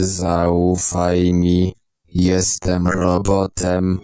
Zaufaj mi, jestem robotem.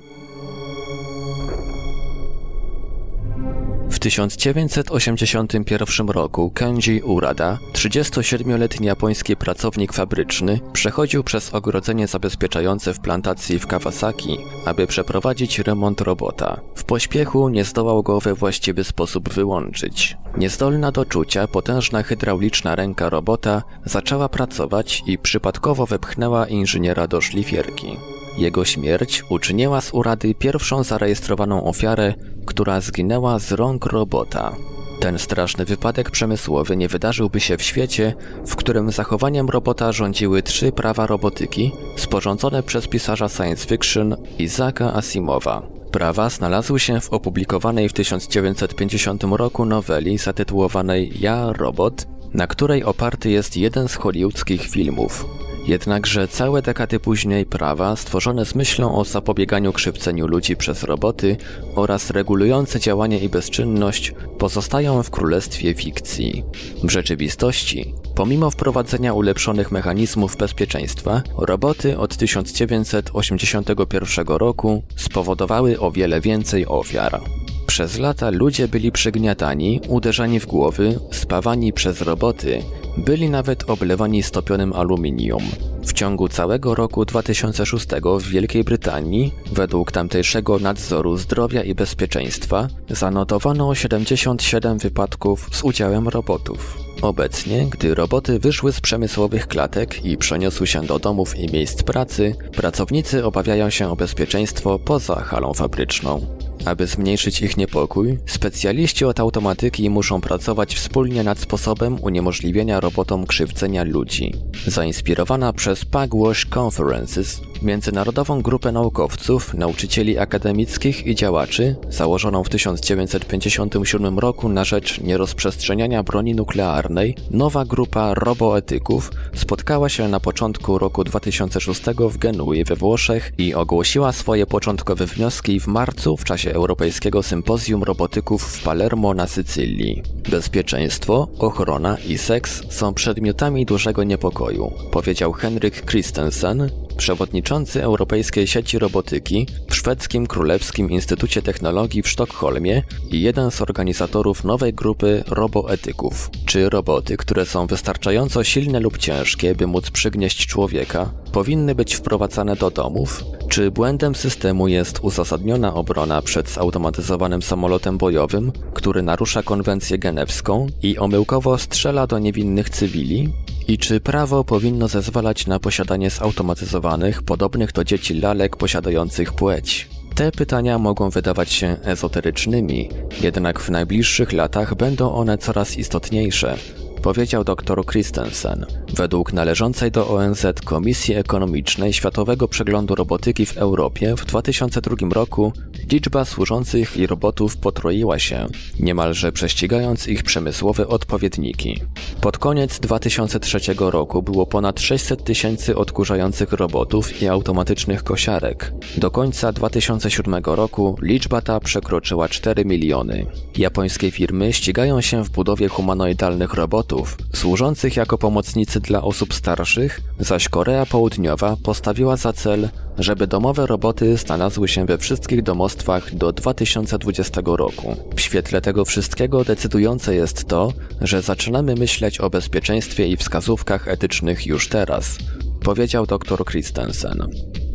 1981 roku Kenji Urada, 37-letni japoński pracownik fabryczny, przechodził przez ogrodzenie zabezpieczające w plantacji w Kawasaki, aby przeprowadzić remont robota. W pośpiechu nie zdołał go we właściwy sposób wyłączyć. Niezdolna do czucia, potężna hydrauliczna ręka robota zaczęła pracować i przypadkowo wepchnęła inżyniera do szlifierki. Jego śmierć uczyniła z Urady pierwszą zarejestrowaną ofiarę, która zginęła z rąk robota. Ten straszny wypadek przemysłowy nie wydarzyłby się w świecie, w którym zachowaniem robota rządziły trzy prawa robotyki, sporządzone przez pisarza science fiction Isaaca Asimowa. Prawa znalazły się w opublikowanej w 1950 roku noweli zatytułowanej Ja, Robot, na której oparty jest jeden z hollywoodzkich filmów. Jednakże całe dekady później prawa stworzone z myślą o zapobieganiu krzywdzeniu ludzi przez roboty oraz regulujące działanie i bezczynność pozostają w królestwie fikcji. W rzeczywistości, pomimo wprowadzenia ulepszonych mechanizmów bezpieczeństwa, roboty od 1981 roku spowodowały o wiele więcej ofiar. Przez lata ludzie byli przygniatani, uderzani w głowy, spawani przez roboty, byli nawet oblewani stopionym aluminium. W ciągu całego roku 2006 w Wielkiej Brytanii, według tamtejszego nadzoru zdrowia i bezpieczeństwa, zanotowano 77 wypadków z udziałem robotów. Obecnie, gdy roboty wyszły z przemysłowych klatek i przeniosły się do domów i miejsc pracy, pracownicy obawiają się o bezpieczeństwo poza halą fabryczną. Aby zmniejszyć ich niepokój, specjaliści od automatyki muszą pracować wspólnie nad sposobem uniemożliwienia robotom krzywdzenia ludzi. Zainspirowana przez Pugwash Conferences, międzynarodową grupę naukowców, nauczycieli akademickich i działaczy, założoną w 1957 roku na rzecz nierozprzestrzeniania broni nuklearnej, nowa grupa roboetyków spotkała się na początku roku 2006 w Genui we Włoszech i ogłosiła swoje początkowe wnioski w marcu w czasie Europejskiego Sympozjum Robotyków w Palermo na Sycylii. Bezpieczeństwo, ochrona i seks są przedmiotami dużego niepokoju, powiedział Henryk Christensen, przewodniczący Europejskiej Sieci Robotyki w Szwedzkim Królewskim Instytucie Technologii w Sztokholmie i jeden z organizatorów nowej grupy roboetyków. Czy roboty, które są wystarczająco silne lub ciężkie, by móc przygnieść człowieka, powinny być wprowadzane do domów? Czy błędem systemu jest uzasadniona obrona przed zautomatyzowanym samolotem bojowym, który narusza konwencję genewską i omyłkowo strzela do niewinnych cywili? I czy prawo powinno zezwalać na posiadanie zautomatyzowanych, podobnych do dzieci lalek posiadających płeć? Te pytania mogą wydawać się ezoterycznymi, jednak w najbliższych latach będą one coraz istotniejsze, powiedział dr Christensen. Według należącej do ONZ Komisji Ekonomicznej Światowego Przeglądu Robotyki w Europie w 2002 roku liczba służących i robotów potroiła się, niemalże prześcigając ich przemysłowe odpowiedniki. Pod koniec 2003 roku było ponad 600 tysięcy odkurzających robotów i automatycznych kosiarek. Do końca 2007 roku liczba ta przekroczyła 4 miliony. Japońskie firmy ścigają się w budowie humanoidalnych robotów, służących jako pomocnicy dla osób starszych, zaś Korea Południowa postawiła za cel, żeby domowe roboty znalazły się we wszystkich domostwach do 2020 roku. W świetle tego wszystkiego decydujące jest to, że zaczynamy myśleć o bezpieczeństwie i wskazówkach etycznych już teraz, powiedział dr Christensen.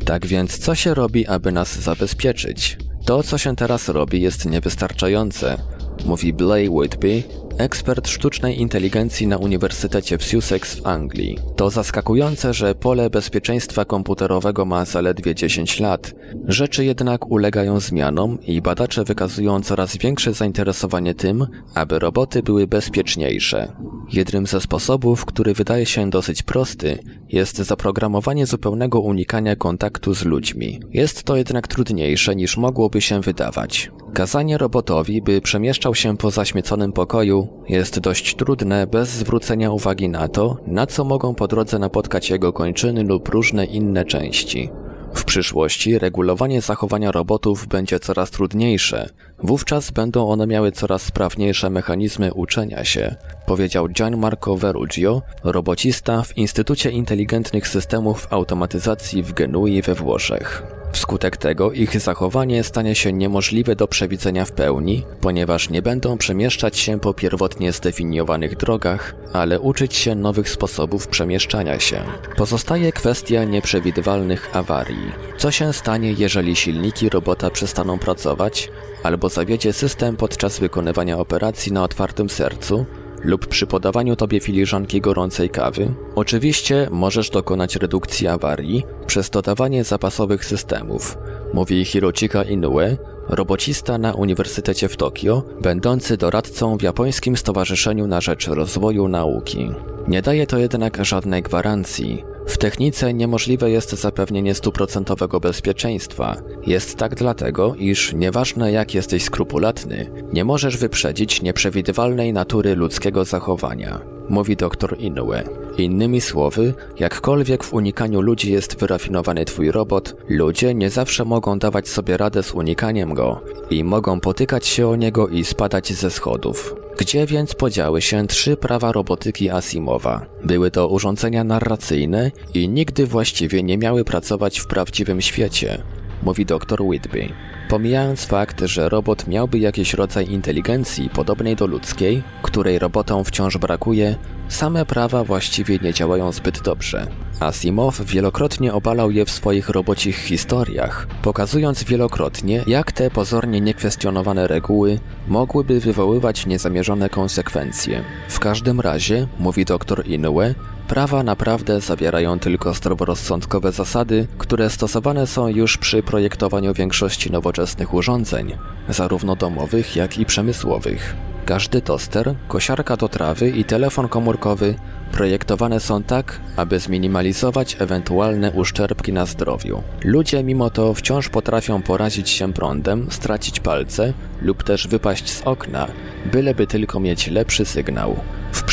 Tak więc co się robi, aby nas zabezpieczyć? To, co się teraz robi, jest niewystarczające, mówi Blay Whitby, ekspert sztucznej inteligencji na Uniwersytecie w Sussex w Anglii. To zaskakujące, że pole bezpieczeństwa komputerowego ma zaledwie 10 lat. Rzeczy jednak ulegają zmianom i badacze wykazują coraz większe zainteresowanie tym, aby roboty były bezpieczniejsze. Jednym ze sposobów, który wydaje się dosyć prosty, jest zaprogramowanie zupełnego unikania kontaktu z ludźmi. Jest to jednak trudniejsze niż mogłoby się wydawać. Kazanie robotowi, by przemieszczał się po zaśmieconym pokoju, jest dość trudne bez zwrócenia uwagi na to, na co mogą po drodze napotkać jego kończyny lub różne inne części. W przyszłości regulowanie zachowania robotów będzie coraz trudniejsze. Wówczas będą one miały coraz sprawniejsze mechanizmy uczenia się, powiedział Gianmarco Verugio, robocista w Instytucie Inteligentnych Systemów Automatyzacji w Genui we Włoszech. Wskutek tego ich zachowanie stanie się niemożliwe do przewidzenia w pełni, ponieważ nie będą przemieszczać się po pierwotnie zdefiniowanych drogach, ale uczyć się nowych sposobów przemieszczania się. Pozostaje kwestia nieprzewidywalnych awarii. Co się stanie, jeżeli silniki robota przestaną pracować, albo zawiedzie system podczas wykonywania operacji na otwartym sercu, lub przy podawaniu tobie filiżanki gorącej kawy, oczywiście możesz dokonać redukcji awarii przez dodawanie zapasowych systemów, mówi Hirochika Inoue, robocista na Uniwersytecie w Tokio, będący doradcą w Japońskim Stowarzyszeniu na Rzecz Rozwoju Nauki. Nie daje to jednak żadnej gwarancji, w technice niemożliwe jest zapewnienie stuprocentowego bezpieczeństwa. Jest tak dlatego, iż nieważne jak jesteś skrupulatny, nie możesz wyprzedzić nieprzewidywalnej natury ludzkiego zachowania, mówi dr Inoue. Innymi słowy, jakkolwiek w unikaniu ludzi jest wyrafinowany twój robot, ludzie nie zawsze mogą dawać sobie radę z unikaniem go i mogą potykać się o niego i spadać ze schodów. Gdzie więc podziały się trzy prawa robotyki Asimowa? Były to urządzenia narracyjne i nigdy właściwie nie miały pracować w prawdziwym świecie, mówi dr Whitby. Pomijając fakt, że robot miałby jakiś rodzaj inteligencji podobnej do ludzkiej, której robotom wciąż brakuje, same prawa właściwie nie działają zbyt dobrze. Asimov wielokrotnie obalał je w swoich robocich historiach, pokazując wielokrotnie, jak te pozornie niekwestionowane reguły mogłyby wywoływać niezamierzone konsekwencje. W każdym razie, mówi dr Inoue, Prawa naprawdę zawierają tylko zdroworozsądkowe zasady, które stosowane są już przy projektowaniu większości nowoczesnych urządzeń, zarówno domowych, jak i przemysłowych. Każdy toster, kosiarka do trawy i telefon komórkowy projektowane są tak, aby zminimalizować ewentualne uszczerbki na zdrowiu. Ludzie mimo to wciąż potrafią porazić się prądem, stracić palce lub też wypaść z okna, byleby tylko mieć lepszy sygnał.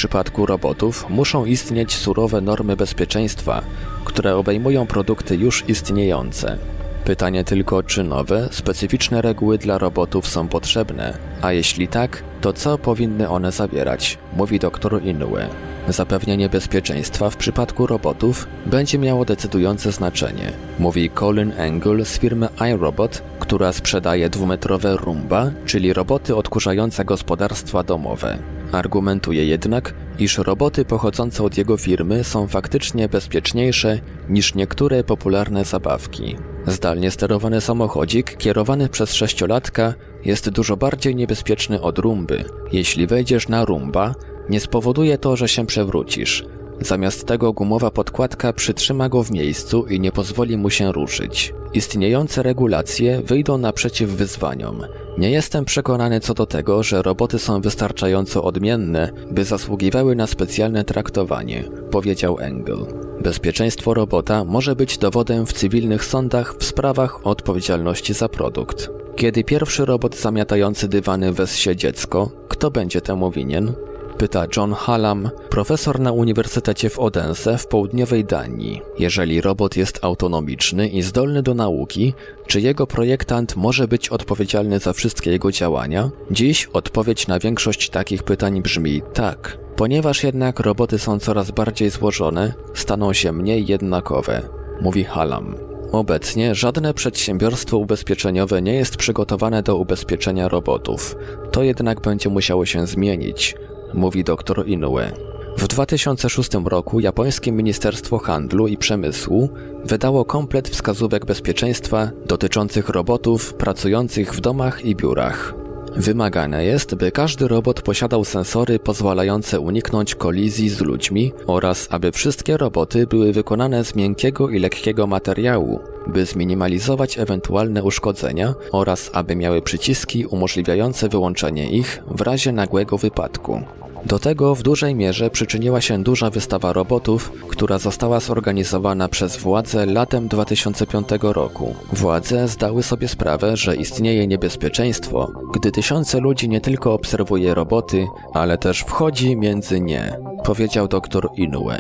Przypadku robotów muszą istnieć surowe normy bezpieczeństwa, które obejmują produkty już istniejące. Pytanie tylko, czy nowe, specyficzne reguły dla robotów są potrzebne, a jeśli tak, to co powinny one zawierać, mówi dr Inoue. Zapewnienie bezpieczeństwa w przypadku robotów będzie miało decydujące znaczenie, mówi Colin Engel z firmy iRobot, która sprzedaje dwumetrowe Rumba, czyli roboty odkurzające gospodarstwa domowe. Argumentuje jednak, iż roboty pochodzące od jego firmy są faktycznie bezpieczniejsze niż niektóre popularne zabawki. Zdalnie sterowany samochodzik kierowany przez sześciolatka jest dużo bardziej niebezpieczny od rumby. Jeśli wejdziesz na rumba, nie spowoduje to, że się przewrócisz. Zamiast tego gumowa podkładka przytrzyma go w miejscu i nie pozwoli mu się ruszyć. Istniejące regulacje wyjdą naprzeciw wyzwaniom. Nie jestem przekonany co do tego, że roboty są wystarczająco odmienne, by zasługiwały na specjalne traktowanie, powiedział Engel. Bezpieczeństwo robota może być dowodem w cywilnych sądach w sprawach o odpowiedzialności za produkt. Kiedy pierwszy robot zamiatający dywany wezsie dziecko, kto będzie temu winien? Pyta John Hallam, profesor na Uniwersytecie w Odense w południowej Danii. Jeżeli robot jest autonomiczny i zdolny do nauki, czy jego projektant może być odpowiedzialny za wszystkie jego działania? Dziś odpowiedź na większość takich pytań brzmi tak. Ponieważ jednak roboty są coraz bardziej złożone, staną się mniej jednakowe, mówi Hallam. Obecnie żadne przedsiębiorstwo ubezpieczeniowe nie jest przygotowane do ubezpieczenia robotów. To jednak będzie musiało się zmienić mówi dr Inoue. W 2006 roku japońskie Ministerstwo Handlu i Przemysłu wydało komplet wskazówek bezpieczeństwa dotyczących robotów pracujących w domach i biurach. Wymagane jest, by każdy robot posiadał sensory pozwalające uniknąć kolizji z ludźmi oraz aby wszystkie roboty były wykonane z miękkiego i lekkiego materiału, by zminimalizować ewentualne uszkodzenia oraz aby miały przyciski umożliwiające wyłączenie ich w razie nagłego wypadku. Do tego w dużej mierze przyczyniła się duża wystawa robotów, która została zorganizowana przez władze latem 2005 roku. Władze zdały sobie sprawę, że istnieje niebezpieczeństwo, gdy tysiące ludzi nie tylko obserwuje roboty, ale też wchodzi między nie, powiedział dr Inoue.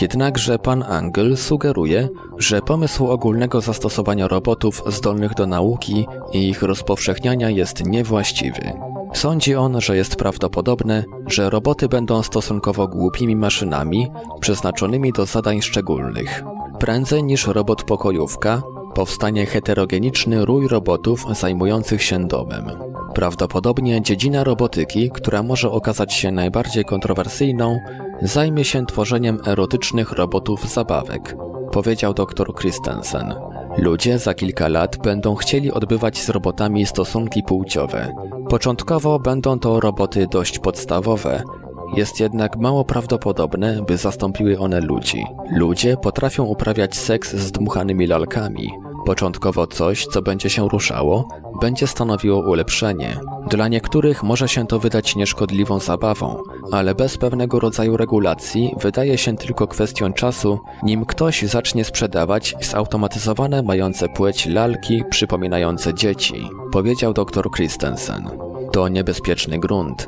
Jednakże pan Angel sugeruje, że pomysł ogólnego zastosowania robotów zdolnych do nauki i ich rozpowszechniania jest niewłaściwy. Sądzi on, że jest prawdopodobne, że roboty będą stosunkowo głupimi maszynami przeznaczonymi do zadań szczególnych. Prędzej niż robot pokojówka powstanie heterogeniczny rój robotów zajmujących się domem. Prawdopodobnie dziedzina robotyki, która może okazać się najbardziej kontrowersyjną, zajmie się tworzeniem erotycznych robotów zabawek, powiedział dr Christensen. Ludzie za kilka lat będą chcieli odbywać z robotami stosunki płciowe. Początkowo będą to roboty dość podstawowe, jest jednak mało prawdopodobne, by zastąpiły one ludzi. Ludzie potrafią uprawiać seks z dmuchanymi lalkami. Początkowo coś, co będzie się ruszało, będzie stanowiło ulepszenie. Dla niektórych może się to wydać nieszkodliwą zabawą, ale bez pewnego rodzaju regulacji wydaje się tylko kwestią czasu, nim ktoś zacznie sprzedawać zautomatyzowane mające płeć lalki przypominające dzieci, powiedział dr Christensen. To niebezpieczny grunt.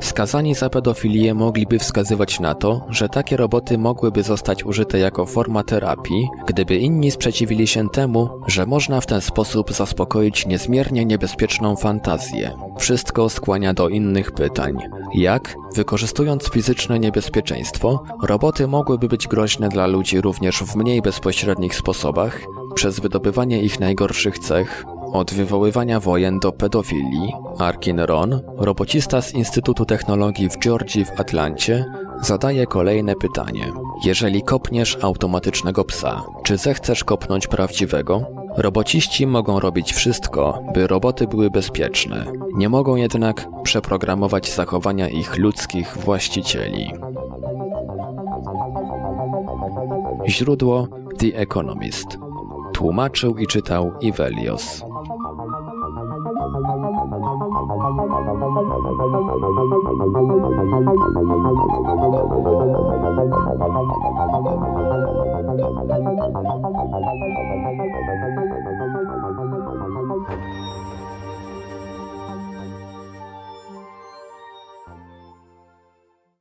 Skazani za pedofilię mogliby wskazywać na to, że takie roboty mogłyby zostać użyte jako forma terapii, gdyby inni sprzeciwili się temu, że można w ten sposób zaspokoić niezmiernie niebezpieczną fantazję. Wszystko skłania do innych pytań. Jak, wykorzystując fizyczne niebezpieczeństwo, roboty mogłyby być groźne dla ludzi również w mniej bezpośrednich sposobach, przez wydobywanie ich najgorszych cech, od wywoływania wojen do pedofilii, Arkin Ron, robocista z Instytutu Technologii w Georgii w Atlancie, zadaje kolejne pytanie. Jeżeli kopniesz automatycznego psa, czy zechcesz kopnąć prawdziwego? Robociści mogą robić wszystko, by roboty były bezpieczne. Nie mogą jednak przeprogramować zachowania ich ludzkich właścicieli. Źródło The Economist. Tłumaczył i czytał Ivelios. Thank you.